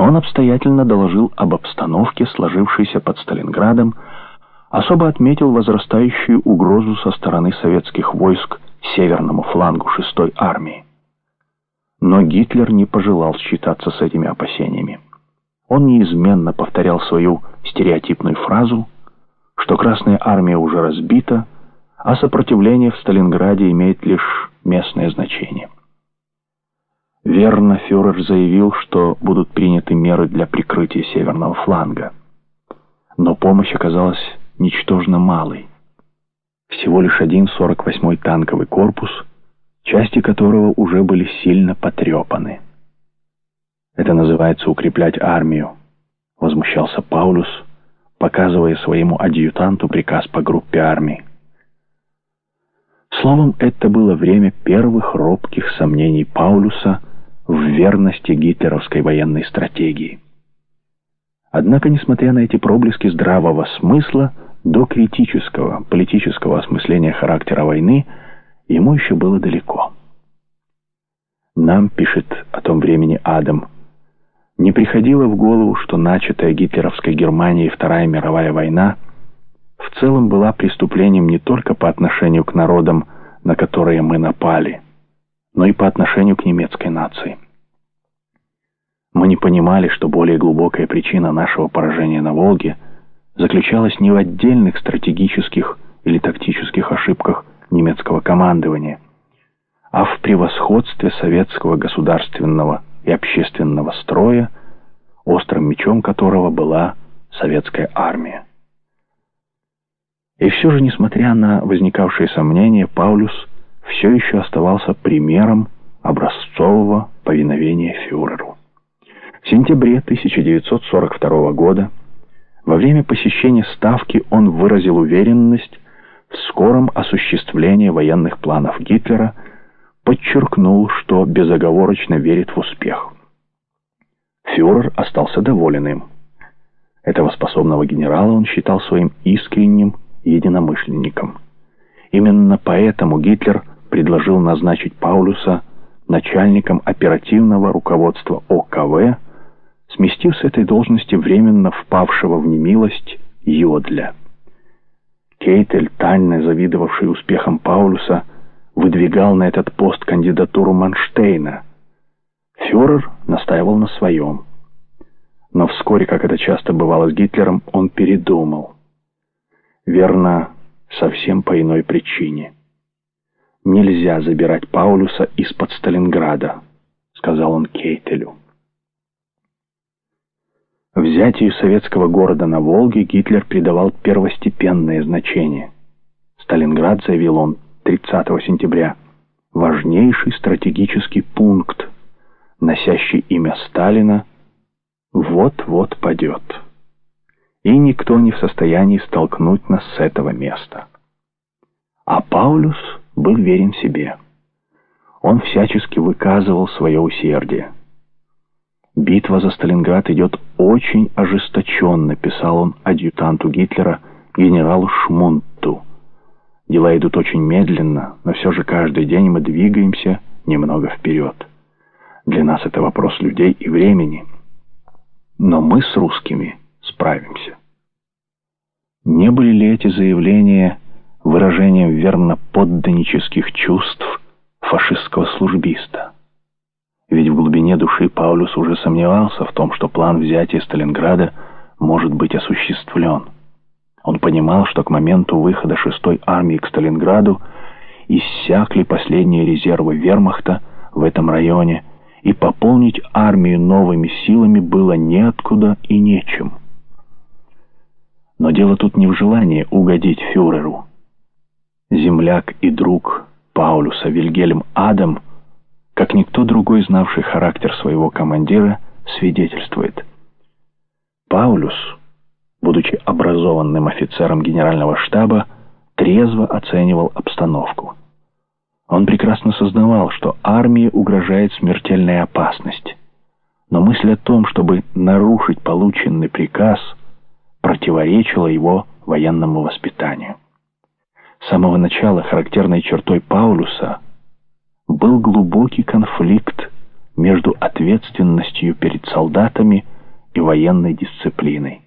Он обстоятельно доложил об обстановке, сложившейся под Сталинградом, особо отметил возрастающую угрозу со стороны советских войск северному флангу 6-й армии. Но Гитлер не пожелал считаться с этими опасениями. Он неизменно повторял свою стереотипную фразу, что Красная армия уже разбита, а сопротивление в Сталинграде имеет лишь местное значение. Верно, фюрер заявил, что будут приняты меры для прикрытия северного фланга. Но помощь оказалась ничтожно малой. Всего лишь один 48-й танковый корпус, части которого уже были сильно потрепаны. «Это называется укреплять армию», — возмущался Паулюс, показывая своему адъютанту приказ по группе армий. Словом, это было время первых робких сомнений Паулюса в верности гитлеровской военной стратегии. Однако, несмотря на эти проблески здравого смысла, до критического политического осмысления характера войны ему еще было далеко. Нам, пишет о том времени Адам, не приходило в голову, что начатая гитлеровской Германией Вторая мировая война в целом была преступлением не только по отношению к народам, на которые мы напали, но и по отношению к немецкой нации. Мы не понимали, что более глубокая причина нашего поражения на Волге заключалась не в отдельных стратегических или тактических ошибках немецкого командования, а в превосходстве советского государственного и общественного строя, острым мечом которого была советская армия. И все же, несмотря на возникавшие сомнения, Паулюс все еще оставался примером образцового повиновения фюреру. В сентябре 1942 года, во время посещения Ставки, он выразил уверенность в скором осуществлении военных планов Гитлера, подчеркнул, что безоговорочно верит в успех. Фюрер остался доволен им. Этого способного генерала он считал своим искренним единомышленником. Именно поэтому Гитлер предложил назначить Паулюса начальником оперативного руководства ОКВ, сместив с этой должности временно впавшего в немилость Йодля. Кейтель, тайно завидовавший успехам Паулюса, выдвигал на этот пост кандидатуру Манштейна. Фюрер настаивал на своем. Но вскоре, как это часто бывало с Гитлером, он передумал. Верно, совсем по иной причине. «Нельзя забирать Паулюса из-под Сталинграда», — сказал он Кейтелю. Взятию советского города на Волге Гитлер придавал первостепенное значение. Сталинград, заявил он 30 сентября, важнейший стратегический пункт, носящий имя Сталина, вот-вот падет. И никто не в состоянии столкнуть нас с этого места. А Паулюс был верен себе. Он всячески выказывал свое усердие. «Битва за Сталинград идет очень ожесточенно», — писал он адъютанту Гитлера, генералу Шмунту. «Дела идут очень медленно, но все же каждый день мы двигаемся немного вперед. Для нас это вопрос людей и времени. Но мы с русскими справимся». Не были ли эти заявления выражением верно подданнических чувств фашистского службиста? Ведь в глубине души Паулюс уже сомневался в том, что план взятия Сталинграда может быть осуществлен. Он понимал, что к моменту выхода шестой армии к Сталинграду иссякли последние резервы вермахта в этом районе, и пополнить армию новыми силами было неоткуда и нечем. Но дело тут не в желании угодить фюреру. Земляк и друг Паулюса Вильгельм Адам – как никто другой, знавший характер своего командира, свидетельствует. Паулюс, будучи образованным офицером генерального штаба, трезво оценивал обстановку. Он прекрасно сознавал, что армии угрожает смертельная опасность. Но мысль о том, чтобы нарушить полученный приказ, противоречила его военному воспитанию. С самого начала характерной чертой Паулюса – был глубокий конфликт между ответственностью перед солдатами и военной дисциплиной.